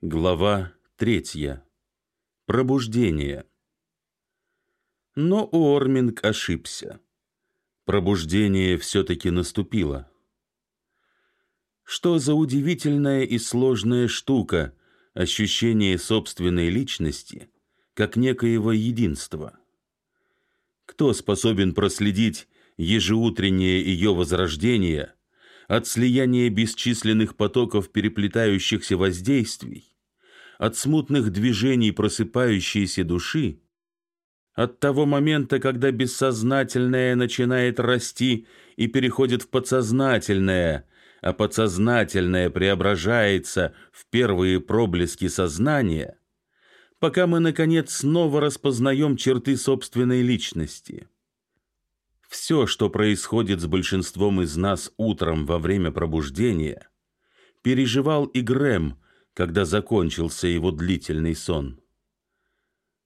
Глава третья. Пробуждение. Но Уорминг ошибся. Пробуждение все-таки наступило. Что за удивительная и сложная штука ощущение собственной личности, как некоего единства? Кто способен проследить ежеутреннее ее возрождение – от слияния бесчисленных потоков переплетающихся воздействий, от смутных движений просыпающейся души, от того момента, когда бессознательное начинает расти и переходит в подсознательное, а подсознательное преображается в первые проблески сознания, пока мы, наконец, снова распознаем черты собственной личности – все, что происходит с большинством из нас утром во время пробуждения, переживал и Грэм, когда закончился его длительный сон.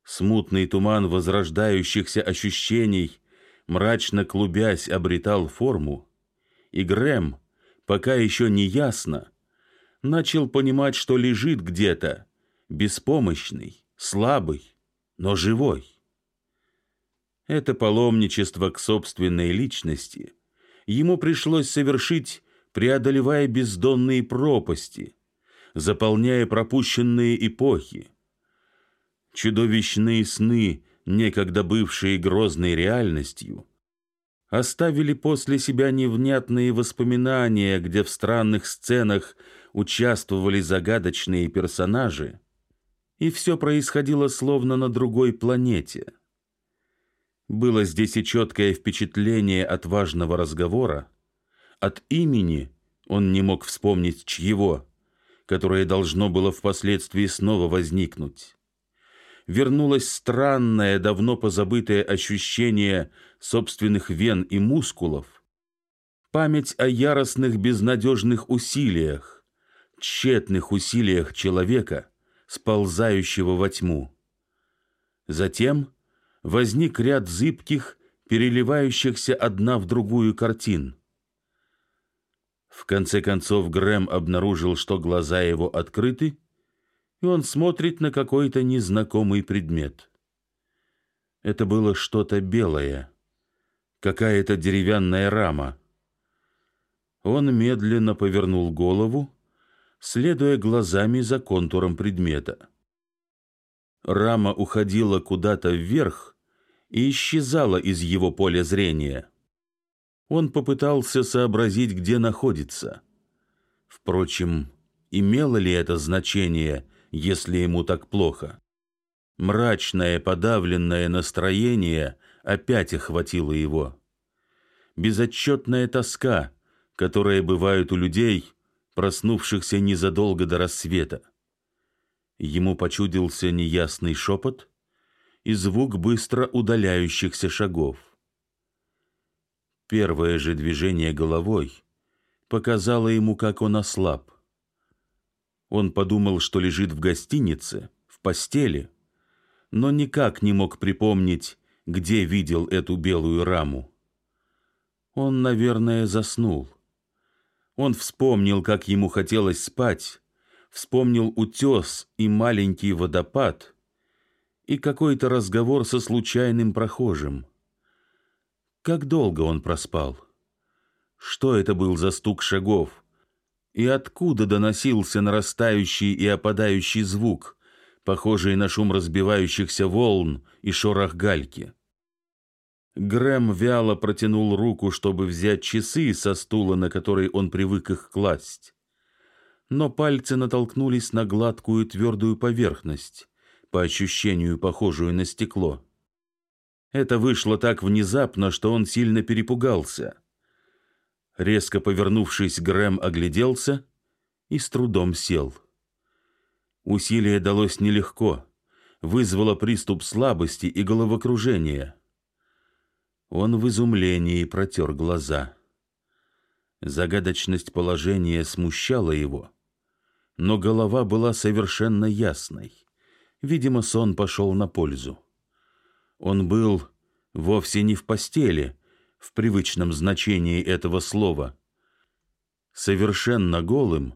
Смутный туман возрождающихся ощущений, мрачно клубясь, обретал форму, и Грэм, пока еще не ясно, начал понимать, что лежит где-то, беспомощный, слабый, но живой. Это паломничество к собственной личности ему пришлось совершить, преодолевая бездонные пропасти, заполняя пропущенные эпохи. Чудовищные сны, некогда бывшие грозной реальностью, оставили после себя невнятные воспоминания, где в странных сценах участвовали загадочные персонажи, и все происходило словно на другой планете. Было здесь и четкое впечатление от важного разговора, от имени он не мог вспомнить чьего, которое должно было впоследствии снова возникнуть. Вернулось странное, давно позабытое ощущение собственных вен и мускулов, память о яростных безнадежных усилиях, тщетных усилиях человека, сползающего во тьму. Затем возник ряд зыбких, переливающихся одна в другую картин. В конце концов Грэм обнаружил, что глаза его открыты, и он смотрит на какой-то незнакомый предмет. Это было что-то белое, какая-то деревянная рама. Он медленно повернул голову, следуя глазами за контуром предмета. Рама уходила куда-то вверх, и исчезала из его поля зрения. Он попытался сообразить, где находится. Впрочем, имело ли это значение, если ему так плохо? Мрачное, подавленное настроение опять охватило его. Безотчетная тоска, которая бывает у людей, проснувшихся незадолго до рассвета. Ему почудился неясный шепот — и звук быстро удаляющихся шагов. Первое же движение головой показало ему, как он ослаб. Он подумал, что лежит в гостинице, в постели, но никак не мог припомнить, где видел эту белую раму. Он, наверное, заснул. Он вспомнил, как ему хотелось спать, вспомнил утес и маленький водопад, и какой-то разговор со случайным прохожим. Как долго он проспал? Что это был за стук шагов? И откуда доносился нарастающий и опадающий звук, похожий на шум разбивающихся волн и шорох гальки? Грэм вяло протянул руку, чтобы взять часы со стула, на который он привык их класть. Но пальцы натолкнулись на гладкую твердую поверхность по ощущению похожую на стекло. Это вышло так внезапно, что он сильно перепугался. Резко повернувшись, Грэм огляделся и с трудом сел. Усилие далось нелегко, вызвало приступ слабости и головокружения. Он в изумлении протер глаза. Загадочность положения смущала его, но голова была совершенно ясной. Видимо, сон пошел на пользу. Он был вовсе не в постели, в привычном значении этого слова. Совершенно голым,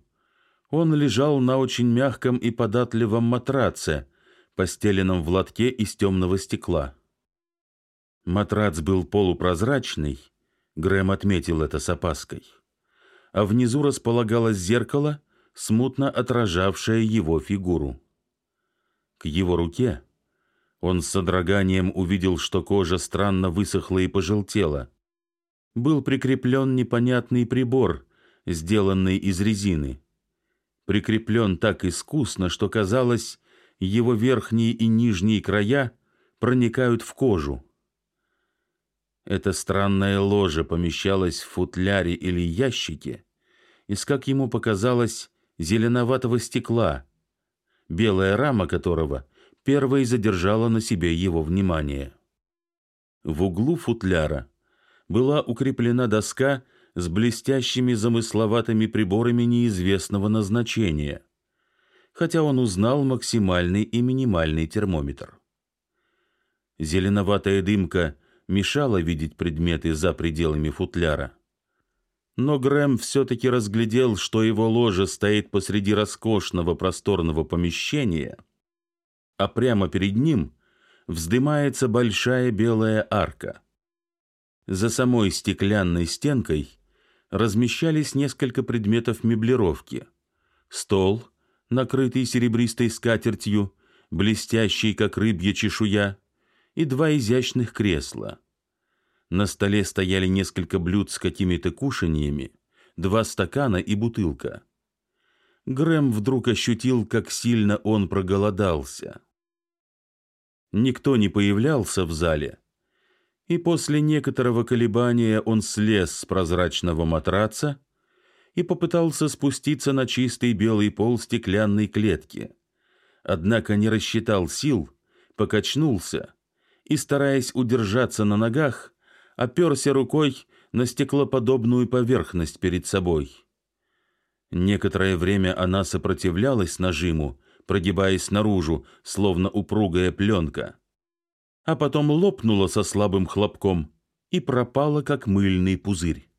Он лежал на очень мягком и податливом матраце, постеленном в лотке из темного стекла. Матрац был полупрозрачный, Грэм отметил это с опаской, а внизу располагалось зеркало, смутно отражавшее его фигуру. К его руке он с содроганием увидел, что кожа странно высохла и пожелтела. Был прикреплен непонятный прибор, сделанный из резины. Прикреплен так искусно, что казалось, его верхние и нижние края проникают в кожу. Это странное ложе помещалось в футляре или ящике из, как ему показалось, зеленоватого стекла, белая рама которого первой задержала на себе его внимание. В углу футляра была укреплена доска с блестящими замысловатыми приборами неизвестного назначения, хотя он узнал максимальный и минимальный термометр. Зеленоватая дымка мешала видеть предметы за пределами футляра. Но Грэм все-таки разглядел, что его ложе стоит посреди роскошного просторного помещения, а прямо перед ним вздымается большая белая арка. За самой стеклянной стенкой размещались несколько предметов меблировки. Стол, накрытый серебристой скатертью, блестящий, как рыбья чешуя, и два изящных кресла. На столе стояли несколько блюд с какими-то кушаньями, два стакана и бутылка. Грэм вдруг ощутил, как сильно он проголодался. Никто не появлялся в зале, и после некоторого колебания он слез с прозрачного матраца и попытался спуститься на чистый белый пол стеклянной клетки. Однако не рассчитал сил, покачнулся и, стараясь удержаться на ногах, оперся рукой на стеклоподобную поверхность перед собой. Некоторое время она сопротивлялась нажиму, прогибаясь наружу, словно упругая пленка, а потом лопнула со слабым хлопком и пропала, как мыльный пузырь.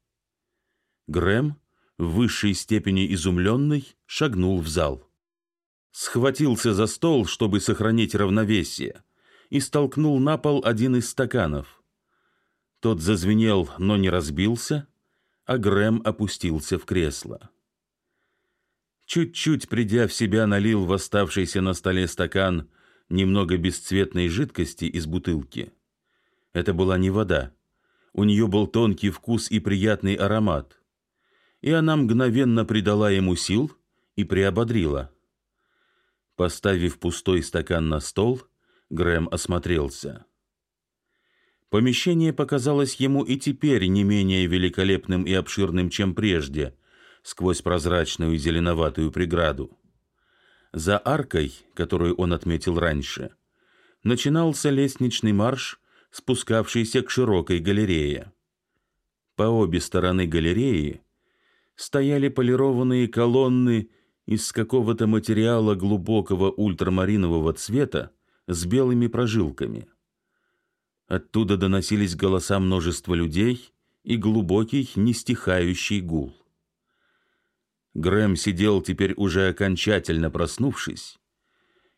Грэм, в высшей степени изумленный, шагнул в зал. Схватился за стол, чтобы сохранить равновесие, и столкнул на пол один из стаканов. Тот зазвенел, но не разбился, а Грэм опустился в кресло. Чуть-чуть придя в себя, налил в оставшийся на столе стакан немного бесцветной жидкости из бутылки. Это была не вода. У нее был тонкий вкус и приятный аромат. И она мгновенно придала ему сил и приободрила. Поставив пустой стакан на стол, Грэм осмотрелся. Помещение показалось ему и теперь не менее великолепным и обширным, чем прежде, сквозь прозрачную зеленоватую преграду. За аркой, которую он отметил раньше, начинался лестничный марш, спускавшийся к широкой галерее. По обе стороны галереи стояли полированные колонны из какого-то материала глубокого ультрамаринового цвета с белыми прожилками. Оттуда доносились голоса множества людей и глубокий, нестихающий гул. Грэм сидел теперь уже окончательно проснувшись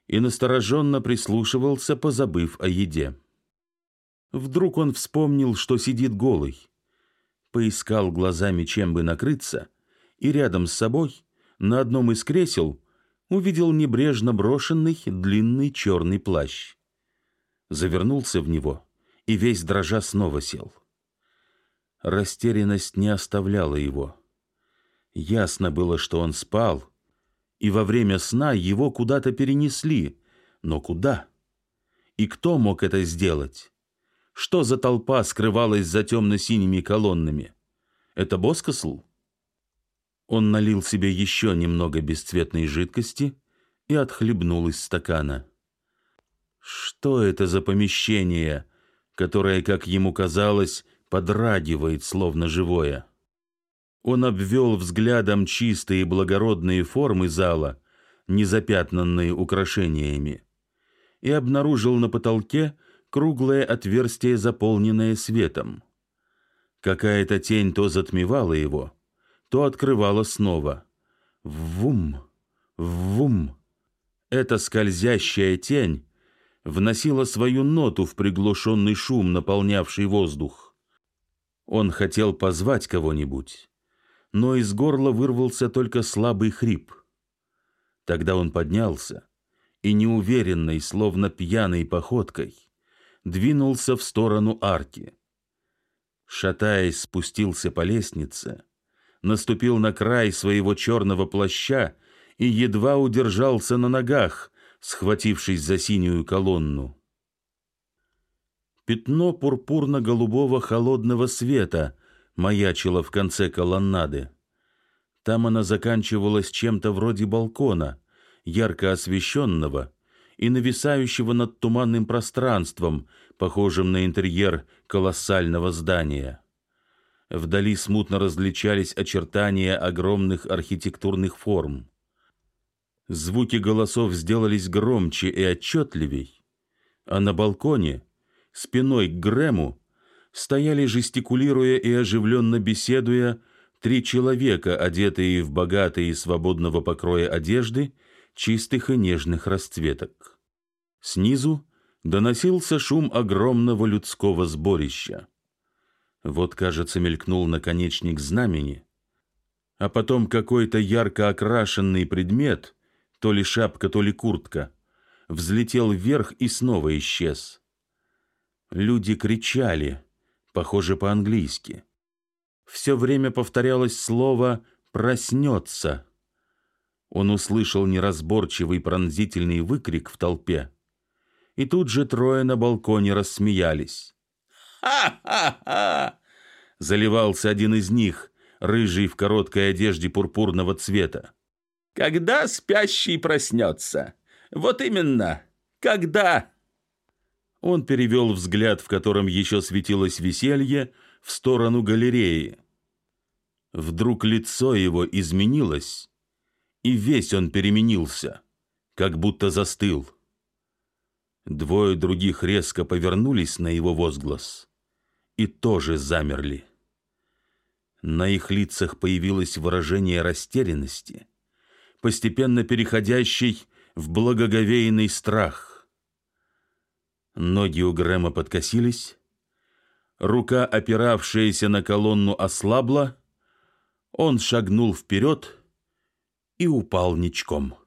и настороженно прислушивался, позабыв о еде. Вдруг он вспомнил, что сидит голый, поискал глазами, чем бы накрыться, и рядом с собой, на одном из кресел, увидел небрежно брошенный длинный черный плащ. Завернулся в него и весь дрожа снова сел. Растерянность не оставляла его. Ясно было, что он спал, и во время сна его куда-то перенесли. Но куда? И кто мог это сделать? Что за толпа скрывалась за темно-синими колоннами? Это Боскосл? Он налил себе еще немного бесцветной жидкости и отхлебнул из стакана. Что это за помещение, которое, как ему казалось, подрагивает, словно живое? Он обвел взглядом чистые благородные формы зала, незапятнанные украшениями, и обнаружил на потолке круглое отверстие, заполненное светом. Какая-то тень то затмевала его, то открывала снова. Вум, вум. Эта скользящая тень вносила свою ноту в приглушенный шум, наполнявший воздух. Он хотел позвать кого-нибудь, но из горла вырвался только слабый хрип. Тогда он поднялся и неуверенной, словно пьяной походкой, двинулся в сторону арки. Шатаясь, спустился по лестнице, наступил на край своего черного плаща и едва удержался на ногах, схватившись за синюю колонну. Пятно пурпурно-голубого холодного света маячило в конце колоннады. Там она заканчивалась чем-то вроде балкона, ярко освещенного и нависающего над туманным пространством, похожим на интерьер колоссального здания. Вдали смутно различались очертания огромных архитектурных форм. Звуки голосов сделались громче и отчетливей, а на балконе, спиной к Грэму, стояли, жестикулируя и оживленно беседуя, три человека, одетые в богатые и свободного покроя одежды, чистых и нежных расцветок. Снизу доносился шум огромного людского сборища. Вот, кажется, мелькнул наконечник знамени, а потом какой-то ярко окрашенный предмет — то ли шапка, то ли куртка, взлетел вверх и снова исчез. Люди кричали, похоже, по-английски. Все время повторялось слово «проснется». Он услышал неразборчивый пронзительный выкрик в толпе, и тут же трое на балконе рассмеялись. «Ха-ха-ха!» — заливался один из них, рыжий в короткой одежде пурпурного цвета. Когда спящий проснется? Вот именно, когда? Он перевел взгляд, в котором еще светилось веселье, в сторону галереи. Вдруг лицо его изменилось, и весь он переменился, как будто застыл. Двое других резко повернулись на его возглас и тоже замерли. На их лицах появилось выражение растерянности — постепенно переходящий в благоговейный страх. Ноги у Грэма подкосились, рука, опиравшаяся на колонну, ослабла, он шагнул вперед и упал ничком.